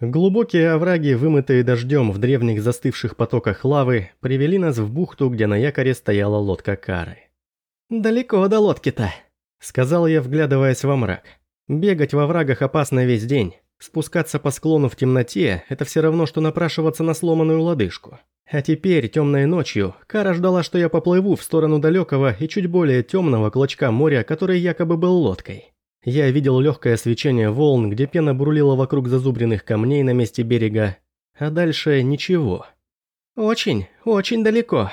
Глубокие овраги, вымытые дождем в древних застывших потоках лавы, привели нас в бухту, где на якоре стояла лодка Кары. «Далеко до лодки-то», — сказал я, вглядываясь во мрак. «Бегать во врагах опасно весь день. Спускаться по склону в темноте – это все равно, что напрашиваться на сломанную лодыжку. А теперь, темной ночью, Кара ждала, что я поплыву в сторону далекого и чуть более темного клочка моря, который якобы был лодкой. Я видел легкое свечение волн, где пена бурлила вокруг зазубренных камней на месте берега, а дальше ничего. «Очень, очень далеко».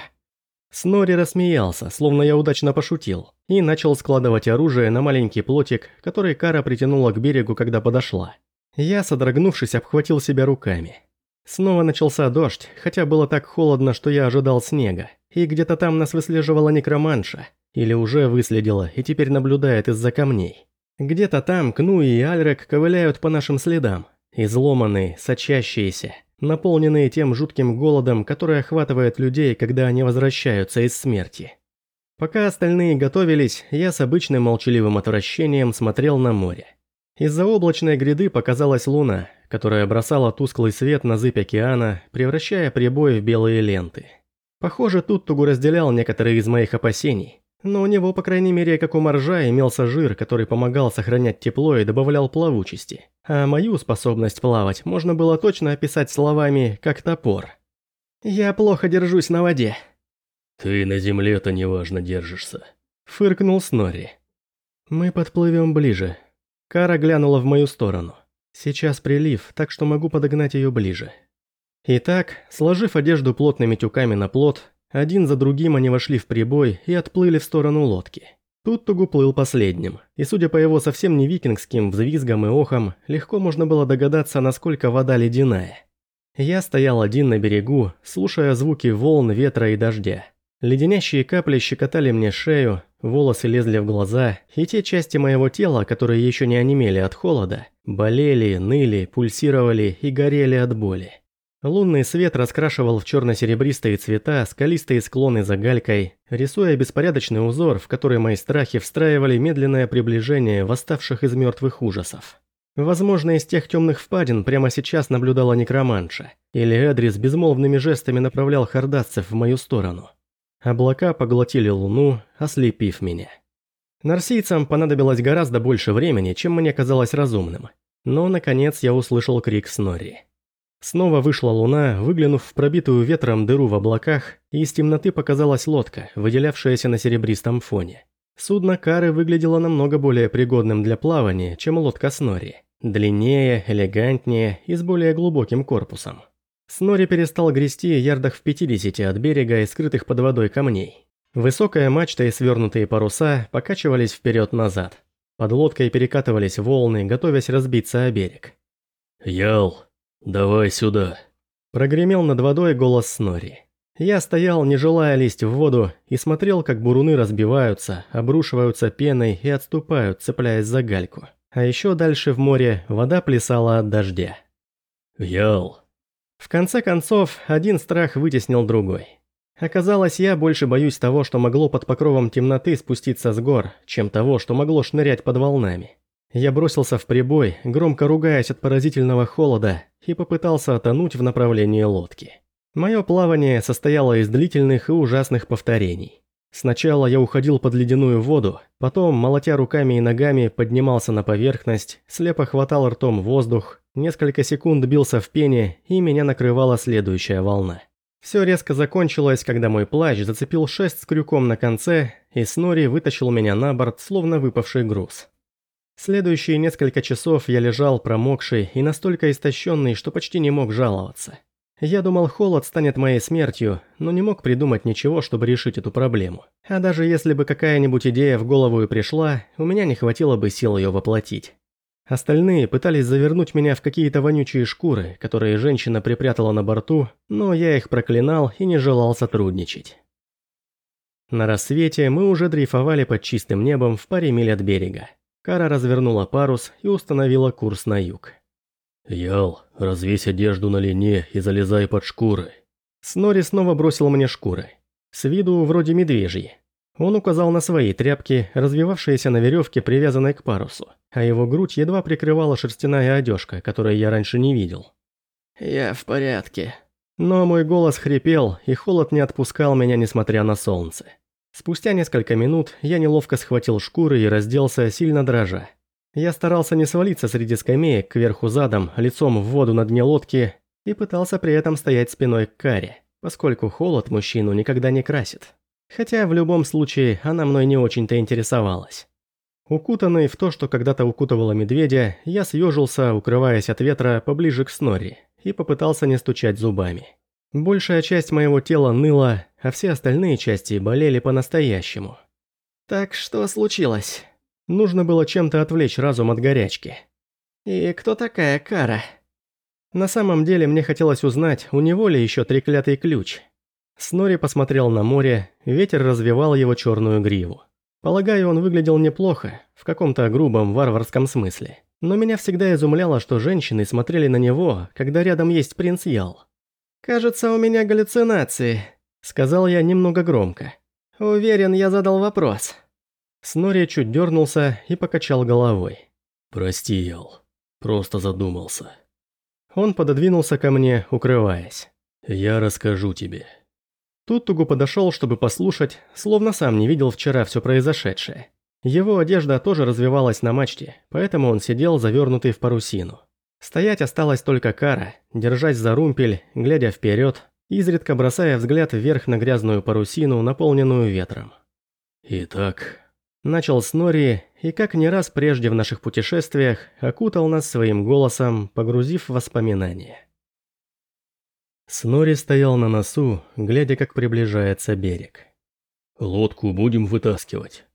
Снори рассмеялся, словно я удачно пошутил, и начал складывать оружие на маленький плотик, который Кара притянула к берегу, когда подошла. Я, содрогнувшись, обхватил себя руками. Снова начался дождь, хотя было так холодно, что я ожидал снега, и где-то там нас выслеживала некроманша, или уже выследила и теперь наблюдает из-за камней. Где-то там Кну и Альрек ковыляют по нашим следам, изломанные, сочащиеся, наполненные тем жутким голодом, который охватывает людей, когда они возвращаются из смерти. Пока остальные готовились, я с обычным молчаливым отвращением смотрел на море. Из-за облачной гряды показалась луна, которая бросала тусклый свет на зыбь океана, превращая прибой в белые ленты. Похоже, тут Тугу разделял некоторые из моих опасений, но у него, по крайней мере, как у моржа, имелся жир, который помогал сохранять тепло и добавлял плавучести. А мою способность плавать можно было точно описать словами «как топор». «Я плохо держусь на воде». «Ты на земле-то неважно держишься», — фыркнул Снори. «Мы подплывем ближе». Кара глянула в мою сторону. «Сейчас прилив, так что могу подогнать ее ближе». Итак, сложив одежду плотными тюками на плот, один за другим они вошли в прибой и отплыли в сторону лодки. Тут Тугу плыл последним, и судя по его совсем не викингским взвизгам и охам, легко можно было догадаться, насколько вода ледяная. Я стоял один на берегу, слушая звуки волн, ветра и дождя. Леденящие капли щекотали мне шею, волосы лезли в глаза, и те части моего тела, которые еще не онемели от холода, болели, ныли, пульсировали и горели от боли. Лунный свет раскрашивал в черно-серебристые цвета скалистые склоны за галькой, рисуя беспорядочный узор, в который мои страхи встраивали медленное приближение восставших из мертвых ужасов. Возможно, из тех темных впадин прямо сейчас наблюдала некроманша, или Эдрис безмолвными жестами направлял хардасцев в мою сторону. Облака поглотили луну, ослепив меня. Нарсийцам понадобилось гораздо больше времени, чем мне казалось разумным. Но, наконец, я услышал крик Снорри. Снова вышла луна, выглянув в пробитую ветром дыру в облаках, и из темноты показалась лодка, выделявшаяся на серебристом фоне. Судно Кары выглядело намного более пригодным для плавания, чем лодка Снори. Длиннее, элегантнее и с более глубоким корпусом. Снори перестал грести ярдах в 50 от берега и скрытых под водой камней. Высокая мачта и свернутые паруса покачивались вперед-назад. Под лодкой перекатывались волны, готовясь разбиться о берег. «Ял!» «Давай сюда!» Прогремел над водой голос Снори. Я стоял, не желая лезть в воду, и смотрел, как буруны разбиваются, обрушиваются пеной и отступают, цепляясь за гальку. А еще дальше в море вода плясала от дождя. «Ял!» В конце концов, один страх вытеснил другой. Оказалось, я больше боюсь того, что могло под покровом темноты спуститься с гор, чем того, что могло шнырять под волнами. Я бросился в прибой, громко ругаясь от поразительного холода, и попытался отонуть в направлении лодки. Мое плавание состояло из длительных и ужасных повторений. Сначала я уходил под ледяную воду, потом, молотя руками и ногами, поднимался на поверхность, слепо хватал ртом воздух, несколько секунд бился в пене, и меня накрывала следующая волна. Все резко закончилось, когда мой плащ зацепил шесть с крюком на конце, и Снори вытащил меня на борт, словно выпавший груз. Следующие несколько часов я лежал промокший и настолько истощенный, что почти не мог жаловаться. Я думал, холод станет моей смертью, но не мог придумать ничего, чтобы решить эту проблему. А даже если бы какая-нибудь идея в голову и пришла, у меня не хватило бы сил ее воплотить. Остальные пытались завернуть меня в какие-то вонючие шкуры, которые женщина припрятала на борту, но я их проклинал и не желал сотрудничать. На рассвете мы уже дрейфовали под чистым небом в паре миль от берега. Кара развернула парус и установила курс на юг. «Ял, развесь одежду на лине и залезай под шкуры». Снори снова бросил мне шкуры. С виду вроде медвежьи. Он указал на свои тряпки, развивавшиеся на веревке, привязанной к парусу, а его грудь едва прикрывала шерстяная одежка, которую я раньше не видел. «Я в порядке». Но мой голос хрипел, и холод не отпускал меня, несмотря на солнце. Спустя несколько минут я неловко схватил шкуры и разделся, сильно дрожа. Я старался не свалиться среди скамеек кверху задом, лицом в воду на дне лодки, и пытался при этом стоять спиной к каре, поскольку холод мужчину никогда не красит. Хотя в любом случае она мной не очень-то интересовалась. Укутанный в то, что когда-то укутывало медведя, я съежился, укрываясь от ветра поближе к Снори и попытался не стучать зубами. Большая часть моего тела ныла, а все остальные части болели по-настоящему. Так что случилось? Нужно было чем-то отвлечь разум от горячки. И кто такая Кара? На самом деле мне хотелось узнать, у него ли еще треклятый ключ. Снори посмотрел на море, ветер развивал его черную гриву. Полагаю, он выглядел неплохо, в каком-то грубом варварском смысле. Но меня всегда изумляло, что женщины смотрели на него, когда рядом есть принц Ял. «Кажется, у меня галлюцинации», — сказал я немного громко. «Уверен, я задал вопрос». Снори чуть дернулся и покачал головой. «Прости, Ял. Просто задумался». Он пододвинулся ко мне, укрываясь. «Я расскажу тебе». Туттугу подошел, чтобы послушать, словно сам не видел вчера все произошедшее. Его одежда тоже развивалась на мачте, поэтому он сидел завернутый в парусину. Стоять осталась только кара, держась за румпель, глядя вперед, изредка бросая взгляд вверх на грязную парусину, наполненную ветром. «Итак...» Начал Снори, и как не раз прежде в наших путешествиях, окутал нас своим голосом, погрузив в воспоминания. Снори стоял на носу, глядя, как приближается берег. «Лодку будем вытаскивать».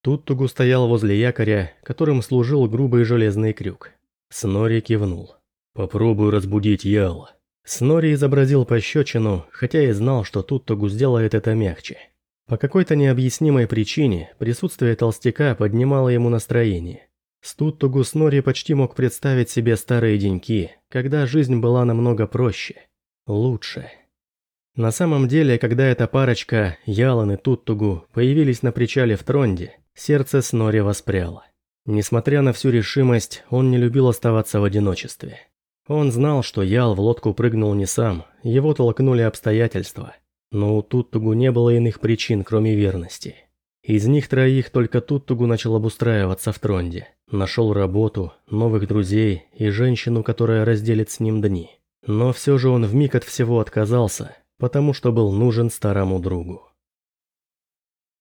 Туттугу стоял возле якоря, которым служил грубый железный крюк. Снори кивнул. «Попробую разбудить Яла». Снори изобразил пощечину, хотя и знал, что Туттугу сделает это мягче. По какой-то необъяснимой причине присутствие толстяка поднимало ему настроение. Туттугу Снори почти мог представить себе старые деньки, когда жизнь была намного проще. Лучше. На самом деле, когда эта парочка, Ялан и Туттугу, появились на причале в Тронде, Сердце Снори воспряло. Несмотря на всю решимость, он не любил оставаться в одиночестве. Он знал, что Ял в лодку прыгнул не сам, его толкнули обстоятельства. Но у Туттугу не было иных причин, кроме верности. Из них троих только Туттугу начал обустраиваться в Тронде. Нашел работу, новых друзей и женщину, которая разделит с ним дни. Но все же он вмиг от всего отказался, потому что был нужен старому другу.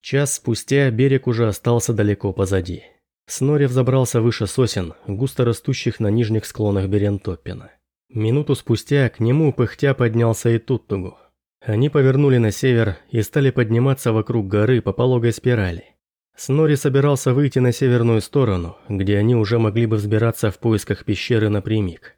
Час спустя берег уже остался далеко позади. Снори взобрался выше сосен, густо растущих на нижних склонах Берентоппина. Минуту спустя к нему пыхтя поднялся и Туттугу. Они повернули на север и стали подниматься вокруг горы по пологой спирали. Снори собирался выйти на северную сторону, где они уже могли бы взбираться в поисках пещеры напрямик.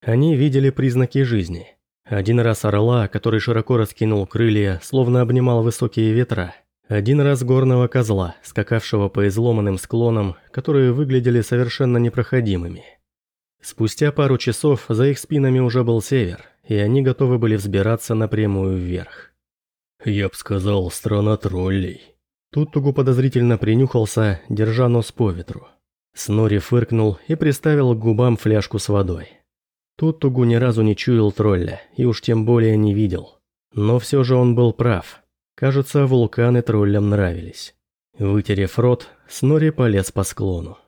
Они видели признаки жизни. Один раз орла, который широко раскинул крылья, словно обнимал высокие ветра – один раз горного козла, скакавшего по изломанным склонам, которые выглядели совершенно непроходимыми. Спустя пару часов за их спинами уже был север, и они готовы были взбираться напрямую вверх. «Я б сказал, страна троллей». Туттугу подозрительно принюхался, держа нос по ветру. Снори фыркнул и приставил к губам фляжку с водой. Туттугу ни разу не чуял тролля, и уж тем более не видел. Но все же он был прав. Кажется, вулканы троллям нравились. Вытерев рот, Снори полез по склону.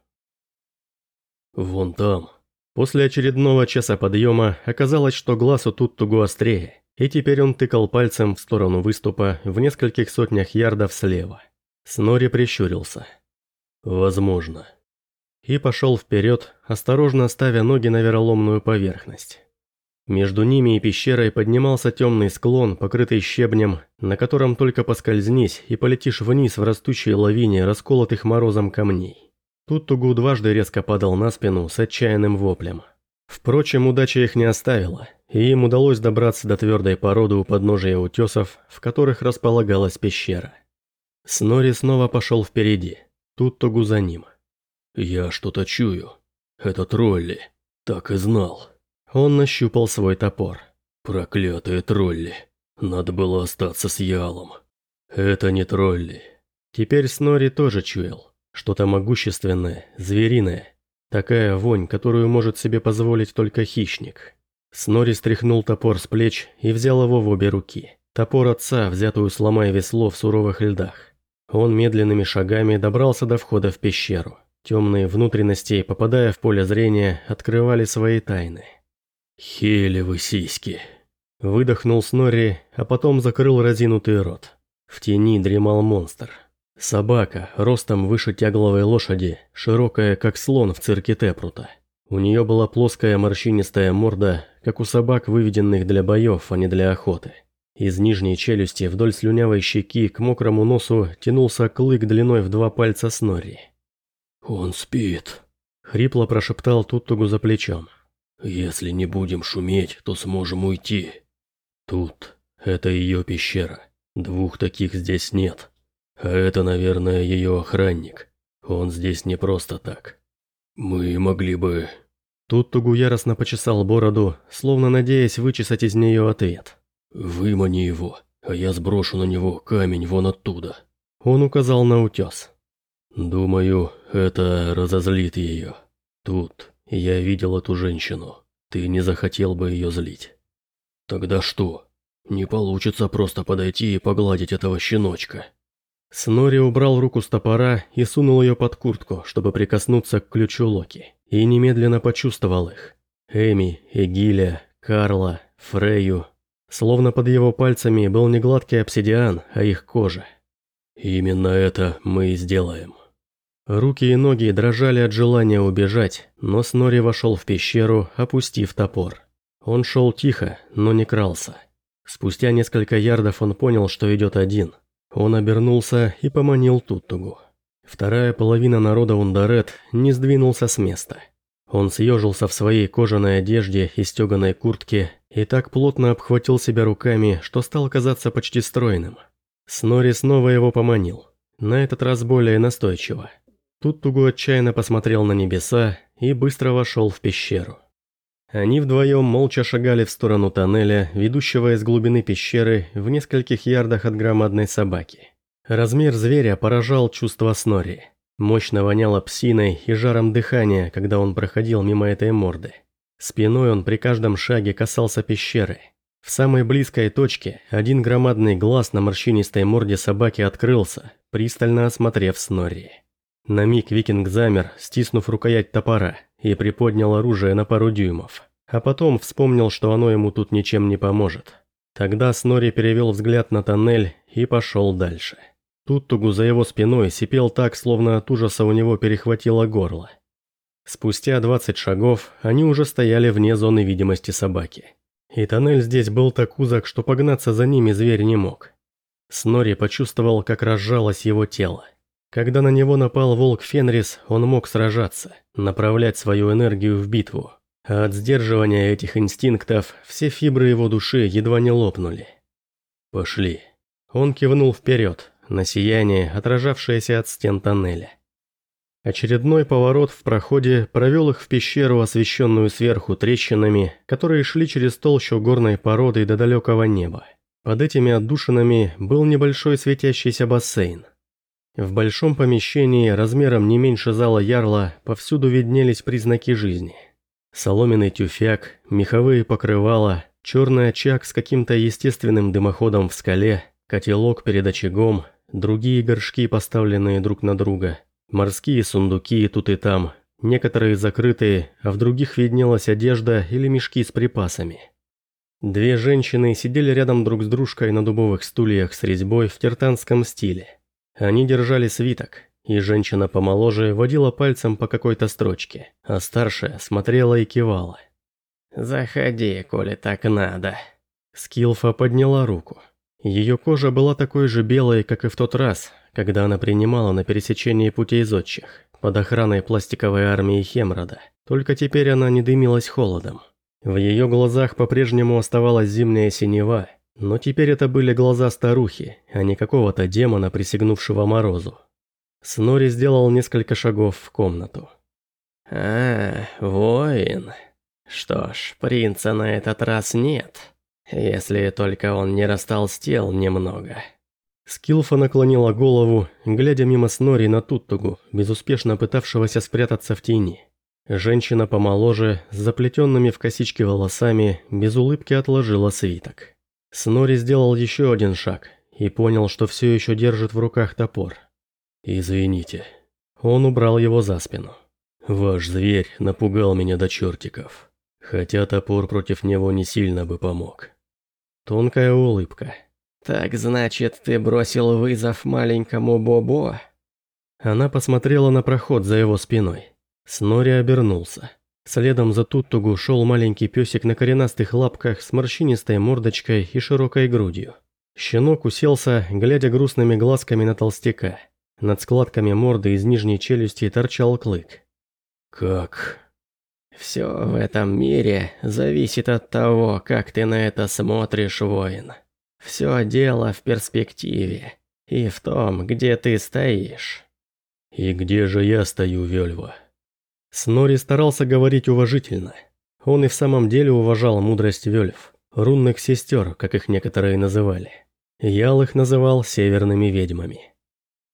«Вон там». После очередного часа подъема оказалось, что глаз у Туттугу острее, и теперь он тыкал пальцем в сторону выступа в нескольких сотнях ярдов слева. Снори прищурился. «Возможно». И пошел вперед, осторожно ставя ноги на вероломную поверхность. Между ними и пещерой поднимался темный склон, покрытый щебнем, на котором только поскользнись и полетишь вниз в растущей лавине расколотых морозом камней. Тут Тугу дважды резко падал на спину с отчаянным воплем. Впрочем, удача их не оставила, и им удалось добраться до твердой породы у подножия утесов, в которых располагалась пещера. Снори снова пошел впереди, тут Тугу за ним. «Я что-то чую. Это тролли. Так и знал». Он нащупал свой топор. «Проклятые тролли. Надо было остаться с Ялом. Это не тролли. Теперь Снори тоже чуял. Что-то могущественное, звериное. Такая вонь, которую может себе позволить только хищник. Снори стряхнул топор с плеч и взял его в обе руки. Топор отца, взятую сломая весло в суровых льдах. Он медленными шагами добрался до входа в пещеру. Темные внутренности, попадая в поле зрения, открывали свои тайны. «Хелевы сиськи!» Выдохнул Снорри, а потом закрыл разинутый рот. В тени дремал монстр. Собака, ростом выше тягловой лошади, широкая, как слон в цирке Тепрута. У нее была плоская морщинистая морда, как у собак, выведенных для боев, а не для охоты. Из нижней челюсти вдоль слюнявой щеки к мокрому носу тянулся клык длиной в два пальца Снорри. «Он спит», — хрипло прошептал Туттугу за плечом. «Если не будем шуметь, то сможем уйти». Тут, это ее пещера. Двух таких здесь нет. А это, наверное, ее охранник. Он здесь не просто так. Мы могли бы... Тут Тугу яростно почесал бороду, словно надеясь вычесать из нее ответ. «Вымани его, а я сброшу на него камень вон оттуда». Он указал на утес. «Думаю, это разозлит ее. Тут я видел эту женщину. Ты не захотел бы ее злить». «Тогда что? Не получится просто подойти и погладить этого щеночка». Снори убрал руку с топора и сунул ее под куртку, чтобы прикоснуться к ключу Локи, и немедленно почувствовал их. Эми, Эгиля, Карла, Фрейю. Словно под его пальцами был не гладкий обсидиан, а их кожа. «Именно это мы и сделаем». Руки и ноги дрожали от желания убежать, но Снори вошел в пещеру, опустив топор. Он шел тихо, но не крался. Спустя несколько ярдов он понял, что идет один. Он обернулся и поманил Туттугу. Вторая половина народа Ундарет не сдвинулся с места. Он съежился в своей кожаной одежде и стеганой куртке и так плотно обхватил себя руками, что стал казаться почти стройным. Снори снова его поманил, на этот раз более настойчиво. Туттугу отчаянно посмотрел на небеса и быстро вошел в пещеру. Они вдвоем молча шагали в сторону тоннеля, ведущего из глубины пещеры в нескольких ярдах от громадной собаки. Размер зверя поражал чувство Снори. Мощно воняло псиной и жаром дыхания, когда он проходил мимо этой морды. Спиной он при каждом шаге касался пещеры. В самой близкой точке один громадный глаз на морщинистой морде собаки открылся, пристально осмотрев Снорри. На миг викинг замер, стиснув рукоять топора, и приподнял оружие на пару дюймов. А потом вспомнил, что оно ему тут ничем не поможет. Тогда Снори перевел взгляд на тоннель и пошел дальше. Туттугу за его спиной сипел так, словно от ужаса у него перехватило горло. Спустя 20 шагов они уже стояли вне зоны видимости собаки. И тоннель здесь был так узок, что погнаться за ними зверь не мог. Снори почувствовал, как разжалось его тело. Когда на него напал волк Фенрис, он мог сражаться, направлять свою энергию в битву. А от сдерживания этих инстинктов все фибры его души едва не лопнули. «Пошли». Он кивнул вперед, на сияние, отражавшееся от стен тоннеля. Очередной поворот в проходе провел их в пещеру, освещенную сверху трещинами, которые шли через толщу горной породы до далекого неба. Под этими отдушинами был небольшой светящийся бассейн. В большом помещении, размером не меньше зала Ярла, повсюду виднелись признаки жизни. Соломенный тюфяк, меховые покрывала, черный очаг с каким-то естественным дымоходом в скале, котелок перед очагом, другие горшки, поставленные друг на друга, морские сундуки тут и там, некоторые закрытые, а в других виднелась одежда или мешки с припасами. Две женщины сидели рядом друг с дружкой на дубовых стульях с резьбой в тертанском стиле. Они держали свиток, и женщина помоложе водила пальцем по какой-то строчке, а старшая смотрела и кивала. «Заходи, коли так надо». Скилфа подняла руку. Ее кожа была такой же белой, как и в тот раз, когда она принимала на пересечении путей зодчих, под охраной пластиковой армии Хемрода. Только теперь она не дымилась холодом. В ее глазах по-прежнему оставалась зимняя синева, но теперь это были глаза старухи, а не какого-то демона, присягнувшего морозу. Снори сделал несколько шагов в комнату. «А, воин. Что ж, принца на этот раз нет, если только он не растолстел немного». Скилфа наклонила голову, глядя мимо Снори на Туттугу, безуспешно пытавшегося спрятаться в тени. Женщина помоложе, с заплетенными в косички волосами, без улыбки отложила свиток. Снори сделал еще один шаг и понял, что все еще держит в руках топор. «Извините». Он убрал его за спину. «Ваш зверь напугал меня до чертиков, хотя топор против него не сильно бы помог». Тонкая улыбка. «Так значит, ты бросил вызов маленькому Бобо?» Она посмотрела на проход за его спиной. Снори обернулся. Следом за Туттугу шел маленький песик на коренастых лапках с морщинистой мордочкой и широкой грудью. Щенок уселся, глядя грустными глазками на толстяка. Над складками морды из нижней челюсти торчал клык. «Как?» «Все в этом мире зависит от того, как ты на это смотришь, воин. Все дело в перспективе и в том, где ты стоишь». «И где же я стою, Вельва?» Снори старался говорить уважительно. Он и в самом деле уважал мудрость Вельф, рунных сестер, как их некоторые называли. Ял их называл северными ведьмами.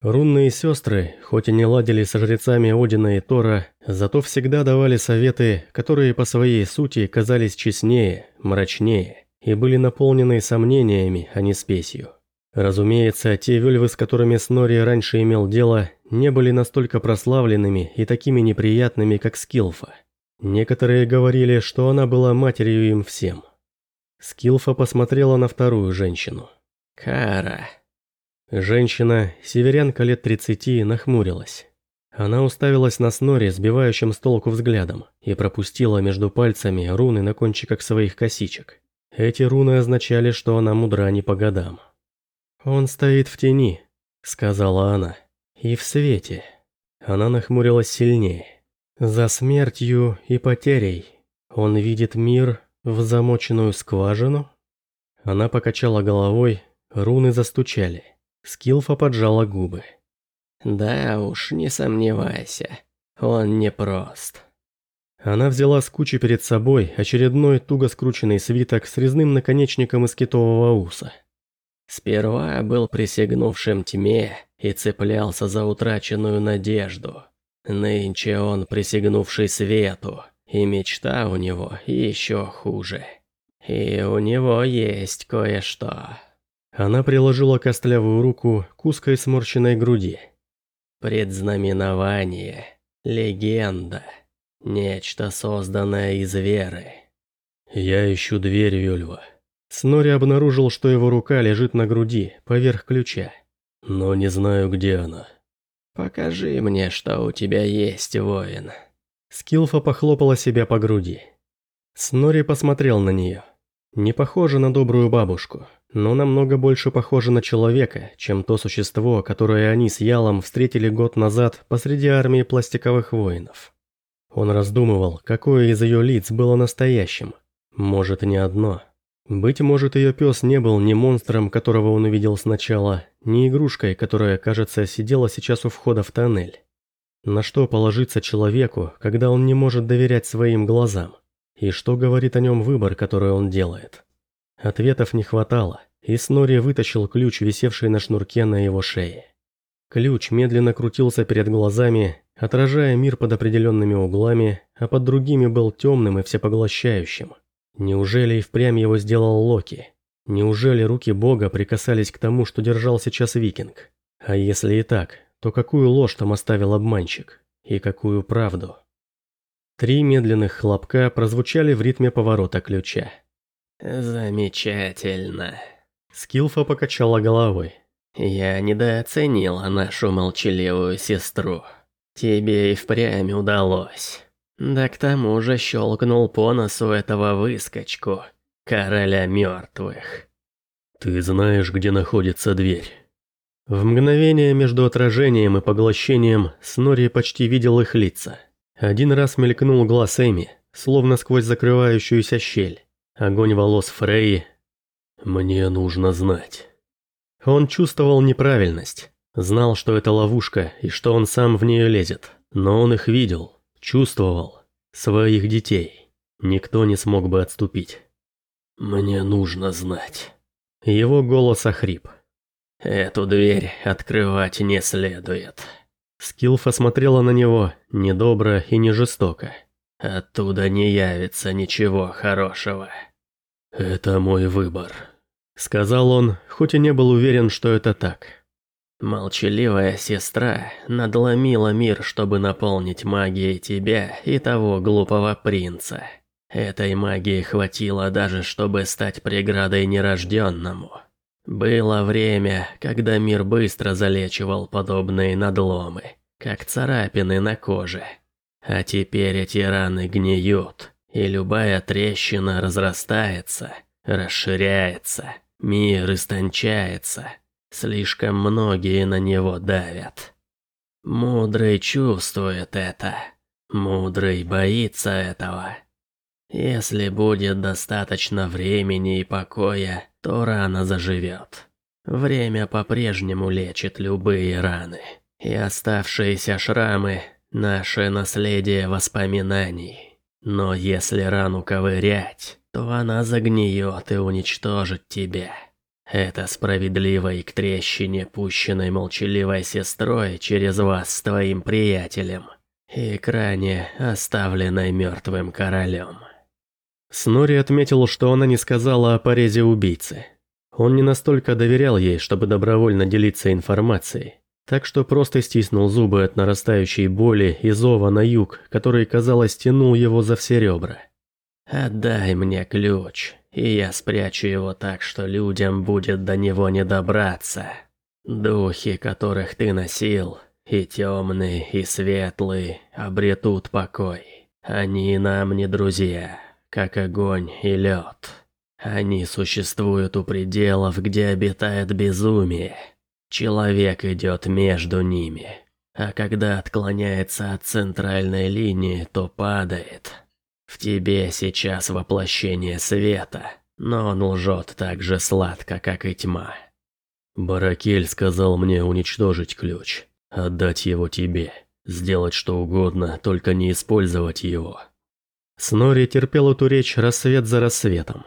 Рунные сестры, хоть и не ладили со жрецами Одина и Тора, зато всегда давали советы, которые по своей сути казались честнее, мрачнее и были наполнены сомнениями, а не спесью. Разумеется, те вельвы, с которыми Снори раньше имел дело, не были настолько прославленными и такими неприятными, как Скилфа. Некоторые говорили, что она была матерью им всем. Скилфа посмотрела на вторую женщину. «Кара». Женщина, северянка лет 30, нахмурилась. Она уставилась на Снори сбивающим с толку взглядом и пропустила между пальцами руны на кончиках своих косичек. Эти руны означали, что она мудра не по годам. «Он стоит в тени», — сказала она. И в свете. Она нахмурилась сильнее. За смертью и потерей. Он видит мир в замоченную скважину? Она покачала головой, руны застучали. Скилфа поджала губы. «Да уж, не сомневайся. Он непрост». Она взяла с кучи перед собой очередной туго скрученный свиток с резным наконечником из китового уса. Сперва был присягнувшим тьме и цеплялся за утраченную надежду. Нынче он присягнувший свету, и мечта у него еще хуже. И у него есть кое-что. Она приложила костлявую руку к узкой сморщенной груди. Предзнаменование, легенда, нечто созданное из веры. Я ищу дверь Вельва. Снори обнаружил, что его рука лежит на груди, поверх ключа. Но не знаю, где она. «Покажи мне, что у тебя есть, воин». Скилфа похлопала себя по груди. Снори посмотрел на нее. Не похоже на добрую бабушку, но намного больше похоже на человека, чем то существо, которое они с Ялом встретили год назад посреди армии пластиковых воинов. Он раздумывал, какое из ее лиц было настоящим. Может, не одно. Быть может, ее пес не был ни монстром, которого он увидел сначала, ни игрушкой, которая, кажется, сидела сейчас у входа в тоннель. На что положиться человеку, когда он не может доверять своим глазам? И что говорит о нем выбор, который он делает? Ответов не хватало, и Снори вытащил ключ, висевший на шнурке на его шее. Ключ медленно крутился перед глазами, отражая мир под определенными углами, а под другими был темным и всепоглощающим – Неужели и впрямь его сделал Локи? Неужели руки бога прикасались к тому, что держал сейчас викинг? А если и так, то какую ложь там оставил обманщик? И какую правду? Три медленных хлопка прозвучали в ритме поворота ключа. «Замечательно». Скилфа покачала головой. «Я недооценила нашу молчаливую сестру. Тебе и впрямь удалось». Да к тому же щелкнул по носу этого выскочку, короля мертвых. «Ты знаешь, где находится дверь?» В мгновение между отражением и поглощением Снори почти видел их лица. Один раз мелькнул глаз Эми, словно сквозь закрывающуюся щель. Огонь волос Фрей. «Мне нужно знать». Он чувствовал неправильность, знал, что это ловушка и что он сам в нее лезет, но он их видел, Чувствовал. Своих детей. Никто не смог бы отступить. «Мне нужно знать». Его голос охрип. Эту дверь открывать не следует. Скилфа смотрела на него недобро и не жестоко. Оттуда не явится ничего хорошего. Это мой выбор, сказал он, хоть и не был уверен, что это так. Молчаливая сестра надломила мир, чтобы наполнить магией тебя и того глупого принца. Этой магии хватило даже, чтобы стать преградой нерожденному. Было время, когда мир быстро залечивал подобные надломы, как царапины на коже. А теперь эти раны гниют, и любая трещина разрастается, расширяется, мир истончается. Слишком многие на него давят. Мудрый чувствует это. Мудрый боится этого. Если будет достаточно времени и покоя, то рана заживет. Время по-прежнему лечит любые раны. И оставшиеся шрамы – наше наследие воспоминаний. Но если рану ковырять, то она загниет и уничтожит тебя. Это справедливо и к трещине, пущенной молчаливой сестрой через вас с твоим приятелем, и к ране, оставленной мертвым королем. Снори отметил, что она не сказала о порезе убийцы. Он не настолько доверял ей, чтобы добровольно делиться информацией, так что просто стиснул зубы от нарастающей боли и зова на юг, который, казалось, тянул его за все ребра. «Отдай мне ключ», и я спрячу его так, что людям будет до него не добраться. Духи, которых ты носил, и темные, и светлые, обретут покой. Они нам не друзья, как огонь и лед. Они существуют у пределов, где обитает безумие. Человек идет между ними, а когда отклоняется от центральной линии, то падает. В тебе сейчас воплощение света, но он лжет так же сладко, как и тьма. Баракель сказал мне уничтожить ключ, отдать его тебе, сделать что угодно, только не использовать его. Снори терпел эту речь рассвет за рассветом.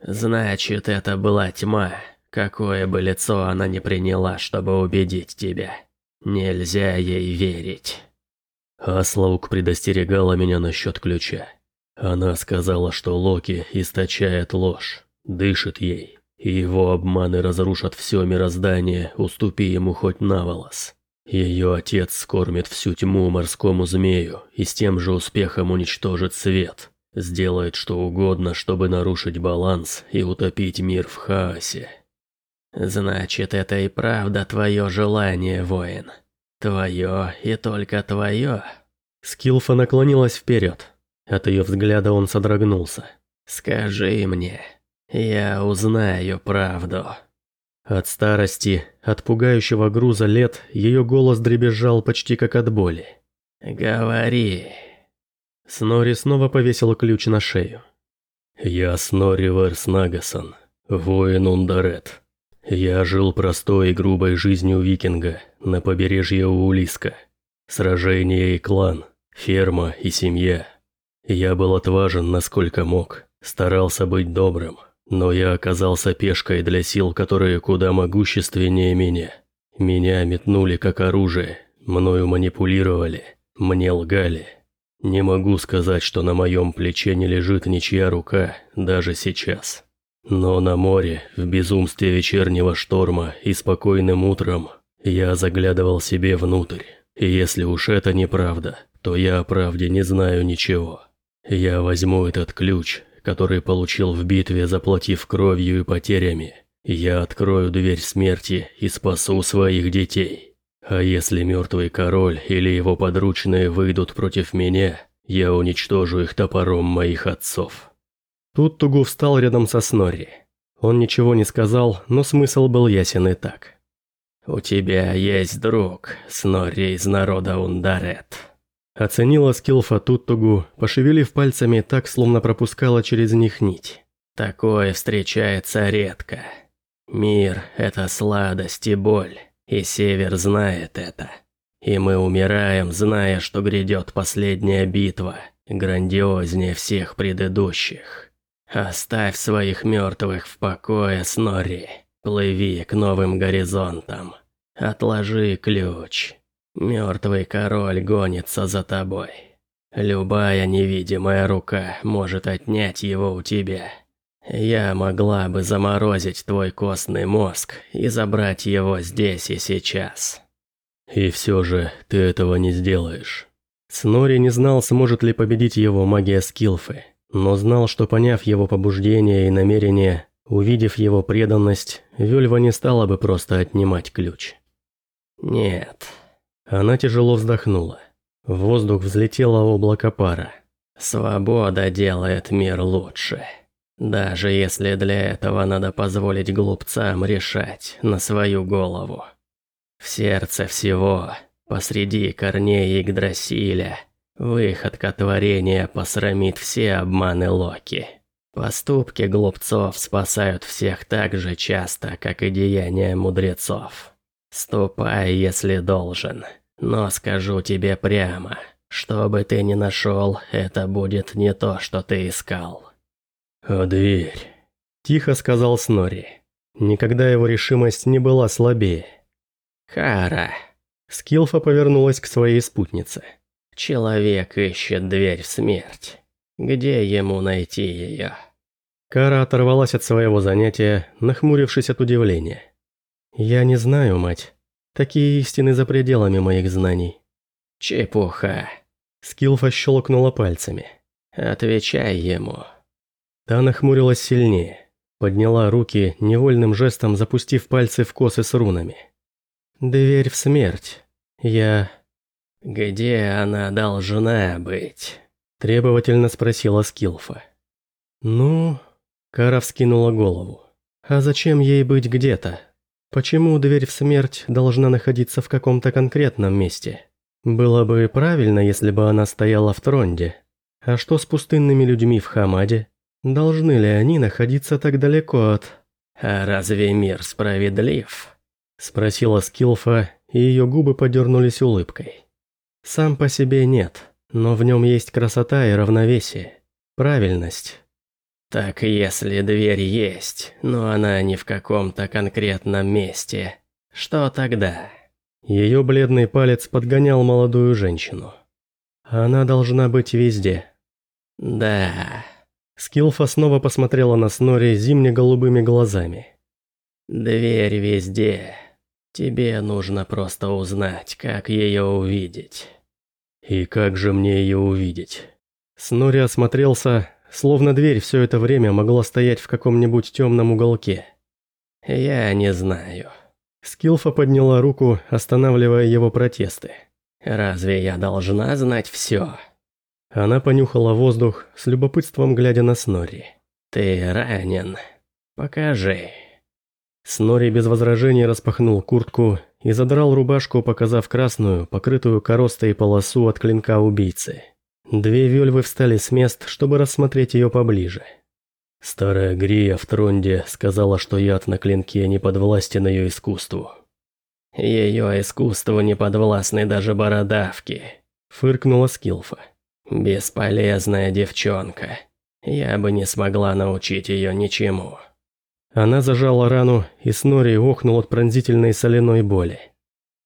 Значит, это была тьма, какое бы лицо она ни приняла, чтобы убедить тебя. Нельзя ей верить. Аслаук предостерегала меня насчет ключа. Она сказала, что Локи источает ложь, дышит ей, и его обманы разрушат все мироздание, уступи ему хоть на волос. Ее отец скормит всю тьму морскому змею и с тем же успехом уничтожит свет, сделает что угодно, чтобы нарушить баланс и утопить мир в хаосе. Значит, это и правда твое желание, воин. Твое и только твое. Скилфа наклонилась вперед. От ее взгляда он содрогнулся. Скажи мне, я узнаю правду. От старости, от пугающего груза лет, ее голос дребезжал почти как от боли. «Говори». Снори снова повесил ключ на шею. «Я Снори Верснагасан, воин Ундарет. Я жил простой и грубой жизнью викинга на побережье Улиска. Сражение и клан, ферма и семья. Я был отважен насколько мог, старался быть добрым, но я оказался пешкой для сил, которые куда могущественнее меня. Меня метнули как оружие, мною манипулировали, мне лгали. Не могу сказать, что на моем плече не лежит ничья рука, даже сейчас. Но на море, в безумстве вечернего шторма и спокойным утром, я заглядывал себе внутрь. И если уж это неправда, то я о правде не знаю ничего. Я возьму этот ключ, который получил в битве, заплатив кровью и потерями. Я открою дверь смерти и спасу своих детей. А если мертвый король или его подручные выйдут против меня, я уничтожу их топором моих отцов. Тут Тугу встал рядом со Снорри. Он ничего не сказал, но смысл был ясен и так. «У тебя есть друг, Снорри из народа Ундарет». Оценила Скилфа Туттугу, пошевелив пальцами так, словно пропускала через них нить. «Такое встречается редко. Мир – это сладость и боль, и Север знает это. И мы умираем, зная, что грядет последняя битва, грандиознее всех предыдущих. Оставь своих мертвых в покое, Снорри. Плыви к новым горизонтам. Отложи ключ. Мертвый король гонится за тобой. Любая невидимая рука может отнять его у тебя. Я могла бы заморозить твой костный мозг и забрать его здесь и сейчас. И все же ты этого не сделаешь. Снори не знал, сможет ли победить его магия Скилфы, но знал, что поняв его побуждение и намерение, увидев его преданность, Вельва не стала бы просто отнимать ключ. Нет. Она тяжело вздохнула. В воздух взлетело облако пара. Свобода делает мир лучше. Даже если для этого надо позволить глупцам решать на свою голову. В сердце всего, посреди корней Игдрасиля, выходка творения посрамит все обманы Локи. Поступки глупцов спасают всех так же часто, как и деяния мудрецов. Ступай, если должен, но скажу тебе прямо, что бы ты ни нашел, это будет не то, что ты искал. «А дверь?» – тихо сказал Снори. Никогда его решимость не была слабее. «Хара!» Скилфа повернулась к своей спутнице. «Человек ищет дверь в смерть. Где ему найти ее?» Кара оторвалась от своего занятия, нахмурившись от удивления. «Я не знаю, мать. Такие истины за пределами моих знаний». «Чепуха!» Скилфа щелкнула пальцами. «Отвечай ему». Та нахмурилась сильнее, подняла руки, невольным жестом запустив пальцы в косы с рунами. «Дверь в смерть. Я...» «Где она должна быть?» Требовательно спросила Скилфа. «Ну...» Кара вскинула голову. «А зачем ей быть где-то? Почему дверь в смерть должна находиться в каком-то конкретном месте? Было бы правильно, если бы она стояла в Тронде. А что с пустынными людьми в Хамаде? Должны ли они находиться так далеко от...» «А разве мир справедлив?» Спросила Скилфа, и ее губы подернулись улыбкой. Сам по себе нет, но в нем есть красота и равновесие. Правильность. Так если дверь есть, но она не в каком-то конкретном месте, что тогда? Ее бледный палец подгонял молодую женщину. Она должна быть везде. Да. Скилфа снова посмотрела на Снори зимне-голубыми глазами. Дверь везде. Тебе нужно просто узнать, как ее увидеть. И как же мне ее увидеть? Снори осмотрелся, словно дверь все это время могла стоять в каком-нибудь темном уголке. Я не знаю. Скилфа подняла руку, останавливая его протесты. Разве я должна знать все? Она понюхала воздух, с любопытством глядя на Снори. Ты ранен. Покажи. Снори без возражений распахнул куртку и задрал рубашку, показав красную, покрытую коростой полосу от клинка убийцы. Две вельвы встали с мест, чтобы рассмотреть ее поближе. Старая Грия в Тронде сказала, что яд на клинке не подвластен ее искусству. Ее искусству не подвластны даже бородавки, фыркнула Скилфа. Бесполезная девчонка. Я бы не смогла научить ее ничему. Она зажала рану, и Снори охнул от пронзительной соляной боли.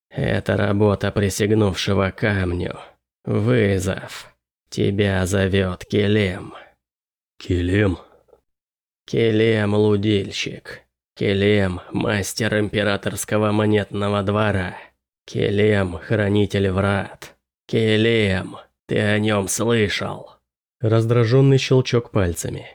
«Это работа присягнувшего камню. Вызов. Тебя зовет Келем». «Келем?» «Келем – лудильщик. Келем – мастер императорского монетного двора. Келем – хранитель врат. Келем, ты о нем слышал?» Раздраженный щелчок пальцами.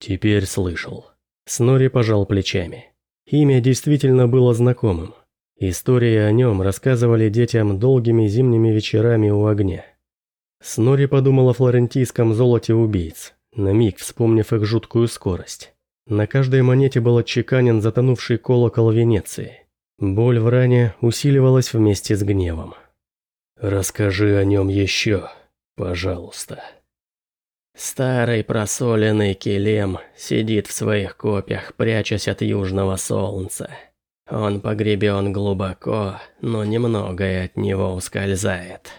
«Теперь слышал». Снори пожал плечами. Имя действительно было знакомым. Истории о нем рассказывали детям долгими зимними вечерами у огня. Снори подумал о флорентийском золоте убийц, на миг вспомнив их жуткую скорость. На каждой монете был отчеканен затонувший колокол Венеции. Боль в ране усиливалась вместе с гневом. «Расскажи о нем еще, пожалуйста». Старый просоленный килем сидит в своих копьях, прячась от южного солнца. Он погребен глубоко, но немногое от него ускользает.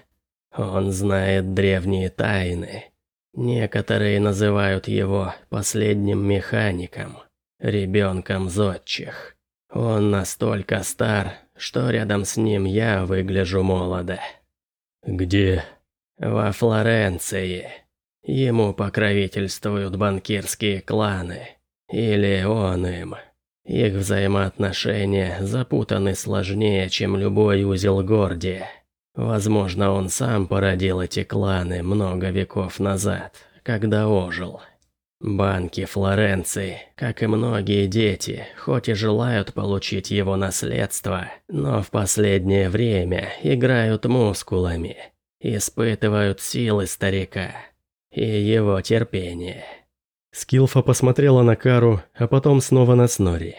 Он знает древние тайны. Некоторые называют его последним механиком, ребенком зодчих. Он настолько стар, что рядом с ним я выгляжу молодо. Где? Во Флоренции. Ему покровительствуют банкирские кланы. Или он им. Их взаимоотношения запутаны сложнее, чем любой узел Гордия. Возможно, он сам породил эти кланы много веков назад, когда ожил. Банки Флоренции, как и многие дети, хоть и желают получить его наследство, но в последнее время играют мускулами, испытывают силы старика и его терпение. Скилфа посмотрела на Кару, а потом снова на Снори.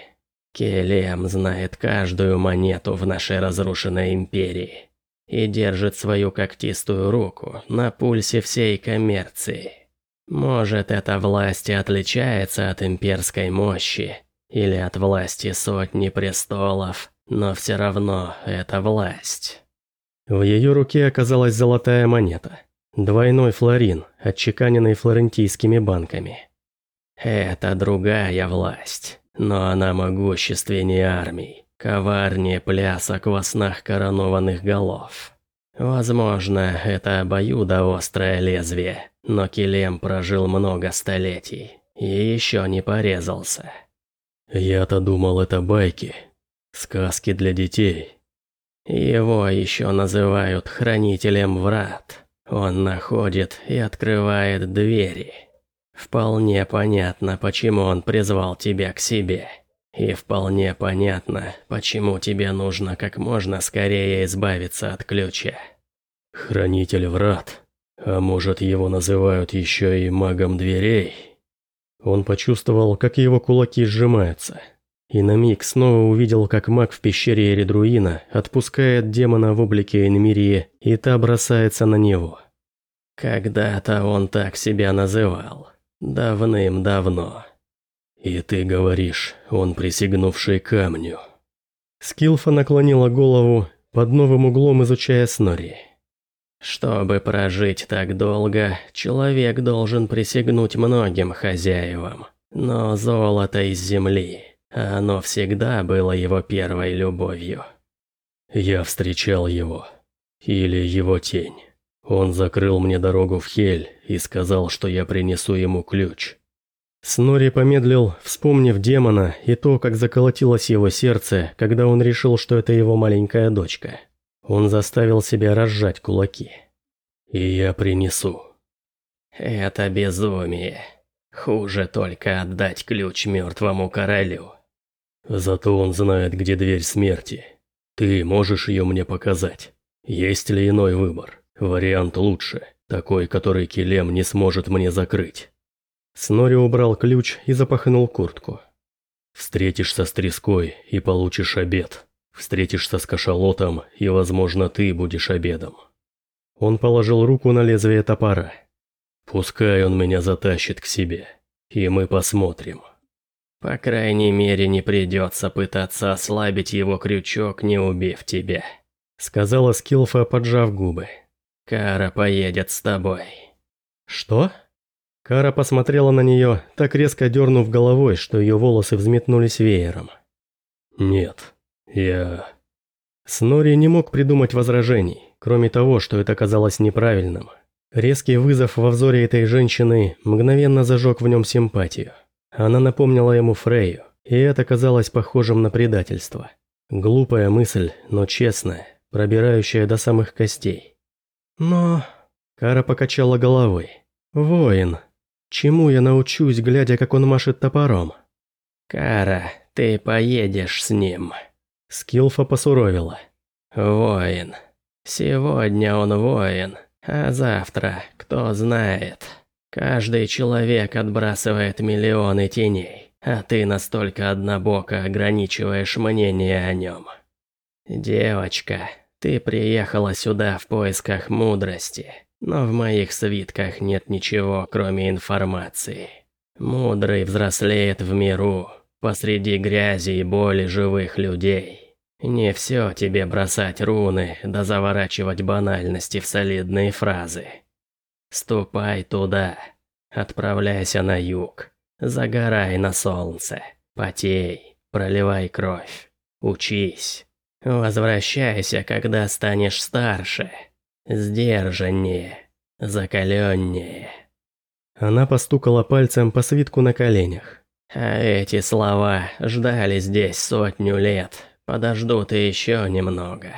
Келем знает каждую монету в нашей разрушенной империи и держит свою когтистую руку на пульсе всей коммерции. Может, эта власть отличается от имперской мощи или от власти сотни престолов, но все равно это власть. В ее руке оказалась золотая монета. Двойной флорин, отчеканенный флорентийскими банками. Это другая власть, но она могущественнее армий, коварнее плясок во снах коронованных голов. Возможно, это обоюдоострое лезвие, но Килем прожил много столетий и еще не порезался. Я-то думал, это байки, сказки для детей. Его еще называют Хранителем Врат. Он находит и открывает двери. Вполне понятно, почему он призвал тебя к себе. И вполне понятно, почему тебе нужно как можно скорее избавиться от ключа. Хранитель врат. А может, его называют еще и магом дверей? Он почувствовал, как его кулаки сжимаются. И на миг снова увидел, как маг в пещере Эридруина отпускает демона в облике Энмирии, и та бросается на него. Когда-то он так себя называл. Давным-давно. «И ты говоришь, он присягнувший камню». Скилфа наклонила голову, под новым углом изучая Снори. Чтобы прожить так долго, человек должен присягнуть многим хозяевам. Но золото из земли, оно всегда было его первой любовью. Я встречал его. Или его тень. Он закрыл мне дорогу в Хель и сказал, что я принесу ему ключ. Снори помедлил, вспомнив демона и то, как заколотилось его сердце, когда он решил, что это его маленькая дочка. Он заставил себя разжать кулаки. «И я принесу». «Это безумие. Хуже только отдать ключ мертвому королю». «Зато он знает, где дверь смерти. Ты можешь ее мне показать? Есть ли иной выбор? Вариант лучше, такой, который Килем не сможет мне закрыть». Снори убрал ключ и запахнул куртку. «Встретишься с треской и получишь обед. Встретишься с кашалотом, и, возможно, ты будешь обедом». Он положил руку на лезвие топора. «Пускай он меня затащит к себе, и мы посмотрим». «По крайней мере, не придется пытаться ослабить его крючок, не убив тебя», сказала Скилфа, поджав губы. «Кара поедет с тобой». «Что?» Кара посмотрела на нее, так резко дернув головой, что ее волосы взметнулись веером. «Нет, я...» Снори не мог придумать возражений, кроме того, что это казалось неправильным. Резкий вызов во взоре этой женщины мгновенно зажег в нем симпатию. Она напомнила ему Фрейю, и это казалось похожим на предательство. Глупая мысль, но честная, пробирающая до самых костей. Но... Кара покачала головой. «Воин, Чему я научусь, глядя, как он машет топором? Кара, ты поедешь с ним. Скилфа посуровила. Воин. Сегодня он воин, а завтра, кто знает. Каждый человек отбрасывает миллионы теней, а ты настолько однобоко ограничиваешь мнение о нем. Девочка, ты приехала сюда в поисках мудрости. Но в моих свитках нет ничего, кроме информации. Мудрый взрослеет в миру, посреди грязи и боли живых людей. Не все тебе бросать руны, да заворачивать банальности в солидные фразы. Ступай туда, отправляйся на юг, загорай на солнце, потей, проливай кровь. Учись. Возвращайся, когда станешь старше. Сдержаннее, закаленнее. Она постукала пальцем по свитку на коленях. А эти слова ждали здесь сотню лет, подождут еще немного.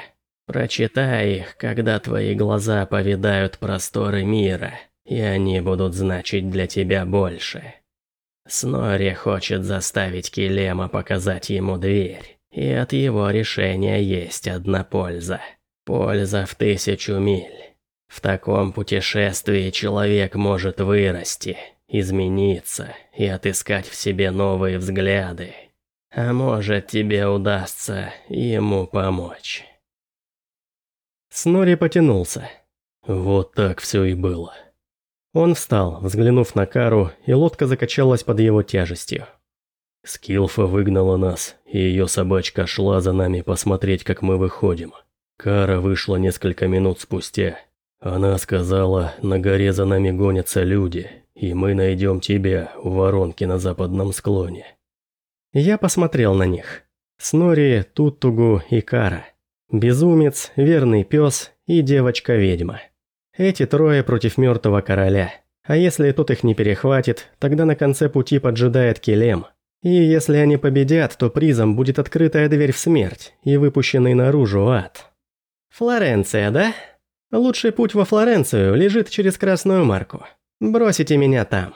Прочитай их, когда твои глаза повидают просторы мира, и они будут значить для тебя больше. Снори хочет заставить Килема показать ему дверь, и от его решения есть одна польза. Польза в тысячу миль. В таком путешествии человек может вырасти, измениться и отыскать в себе новые взгляды. А может, тебе удастся ему помочь. Снори потянулся. Вот так все и было. Он встал, взглянув на Кару, и лодка закачалась под его тяжестью. Скилфа выгнала нас, и ее собачка шла за нами посмотреть, как мы выходим. Кара вышла несколько минут спустя. Она сказала, на горе за нами гонятся люди, и мы найдем тебя у воронки на западном склоне. Я посмотрел на них. Снори, Туттугу и Кара. Безумец, верный пес и девочка-ведьма. Эти трое против мертвого короля. А если тот их не перехватит, тогда на конце пути поджидает Келем. И если они победят, то призом будет открытая дверь в смерть и выпущенный наружу ад. Флоренция, да? Лучший путь во Флоренцию лежит через Красную Марку. Бросите меня там.